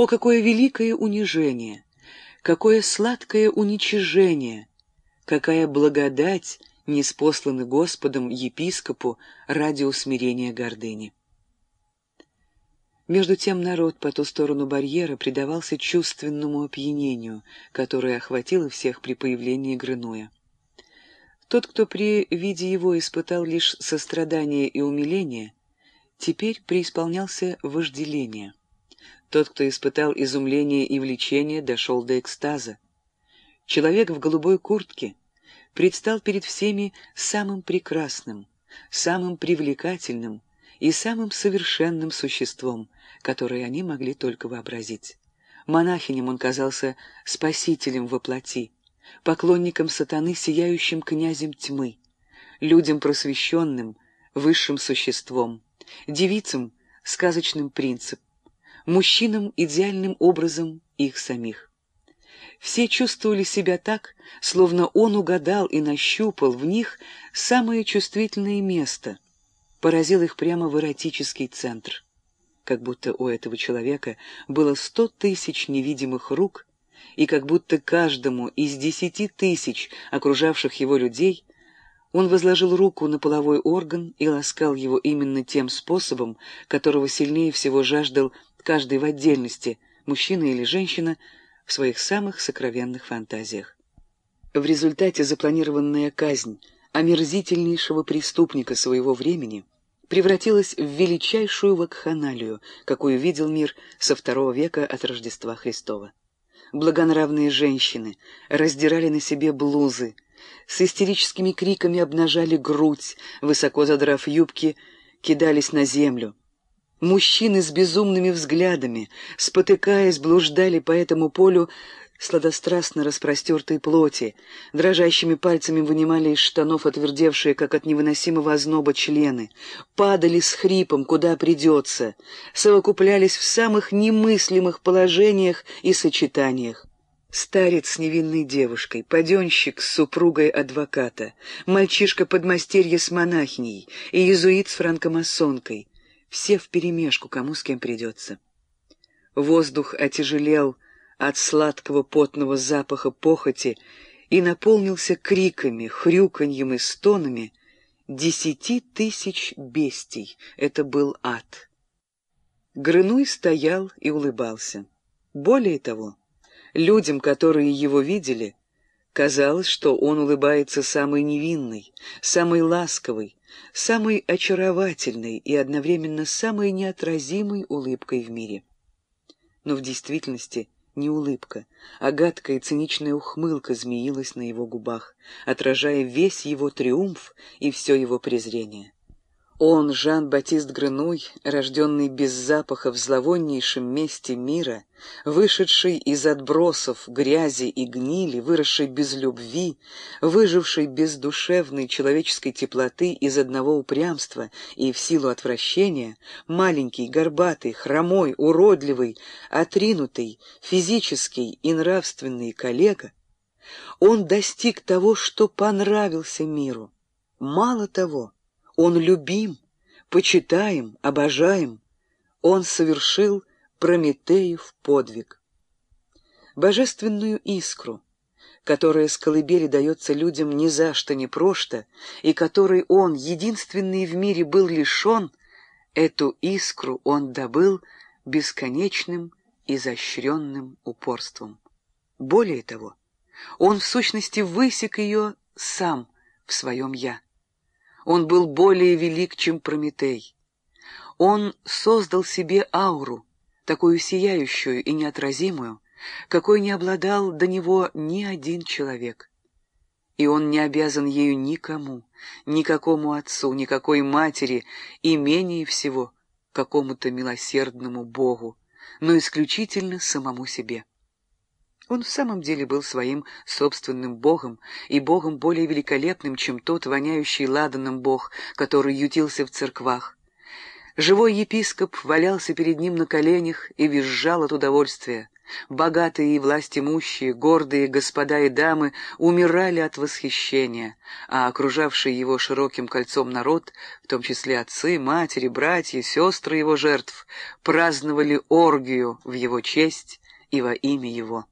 О, какое великое унижение! Какое сладкое уничижение! Какая благодать неспосланы Господом епископу ради усмирения гордыни! Между тем народ по ту сторону барьера предавался чувственному опьянению, которое охватило всех при появлении Грынуя. Тот, кто при виде его испытал лишь сострадание и умиление, теперь преисполнялся вожделения. Тот, кто испытал изумление и влечение, дошел до экстаза. Человек в голубой куртке предстал перед всеми самым прекрасным, самым привлекательным и самым совершенным существом, которое они могли только вообразить. Монахиням он казался спасителем во плоти, поклонником сатаны, сияющим князем тьмы, людям просвещенным, высшим существом, девицам — сказочным принцип, мужчинам — идеальным образом их самих. Все чувствовали себя так, словно он угадал и нащупал в них самое чувствительное место, поразил их прямо в эротический центр. Как будто у этого человека было сто тысяч невидимых рук — и как будто каждому из десяти тысяч окружавших его людей он возложил руку на половой орган и ласкал его именно тем способом, которого сильнее всего жаждал каждый в отдельности, мужчина или женщина, в своих самых сокровенных фантазиях. В результате запланированная казнь омерзительнейшего преступника своего времени превратилась в величайшую вакханалию, какую видел мир со второго века от Рождества Христова благонравные женщины раздирали на себе блузы, с истерическими криками обнажали грудь, высоко задрав юбки, кидались на землю. Мужчины с безумными взглядами, спотыкаясь, блуждали по этому полю сладострастно распростертой плоти, дрожащими пальцами вынимали из штанов отвердевшие, как от невыносимого озноба, члены, падали с хрипом, куда придется, совокуплялись в самых немыслимых положениях и сочетаниях. Старец с невинной девушкой, паденщик с супругой адвоката, мальчишка-подмастерье с монахиней и иезуит с франкомасонкой — все вперемешку, кому с кем придется. Воздух отяжелел, от сладкого потного запаха похоти и наполнился криками, хрюканьем и стонами десяти тысяч бестий. Это был ад. Грынуй стоял и улыбался. Более того, людям, которые его видели, казалось, что он улыбается самой невинной, самой ласковой, самой очаровательной и одновременно самой неотразимой улыбкой в мире. Но в действительности не улыбка, а гадкая циничная ухмылка змеилась на его губах, отражая весь его триумф и все его презрение. Он, Жан-Батист Гренуй, рожденный без запаха в зловоннейшем месте мира, вышедший из отбросов грязи и гнили, выросший без любви, выживший без душевной человеческой теплоты из одного упрямства и в силу отвращения, маленький, горбатый, хромой, уродливый, отринутый, физический и нравственный коллега, он достиг того, что понравился миру. Мало того, он любим, почитаем, обожаем. Он совершил Прометеев подвиг. Божественную искру, которая с колыбели дается людям ни за что, ни прошто, и которой он, единственный в мире, был лишен, эту искру он добыл бесконечным, изощренным упорством. Более того, он в сущности высек ее сам в своем «я». Он был более велик, чем Прометей. Он создал себе ауру, такую сияющую и неотразимую, какой не обладал до него ни один человек. И он не обязан ею никому, никакому отцу, никакой матери, и менее всего какому-то милосердному Богу, но исключительно самому себе. Он в самом деле был своим собственным богом, и богом более великолепным, чем тот воняющий ладаном бог, который ютился в церквах. Живой епископ валялся перед ним на коленях и визжал от удовольствия. Богатые и властимущие, гордые господа и дамы умирали от восхищения, а окружавший его широким кольцом народ, в том числе отцы, матери, братья, сестры его жертв, праздновали оргию в его честь и во имя его.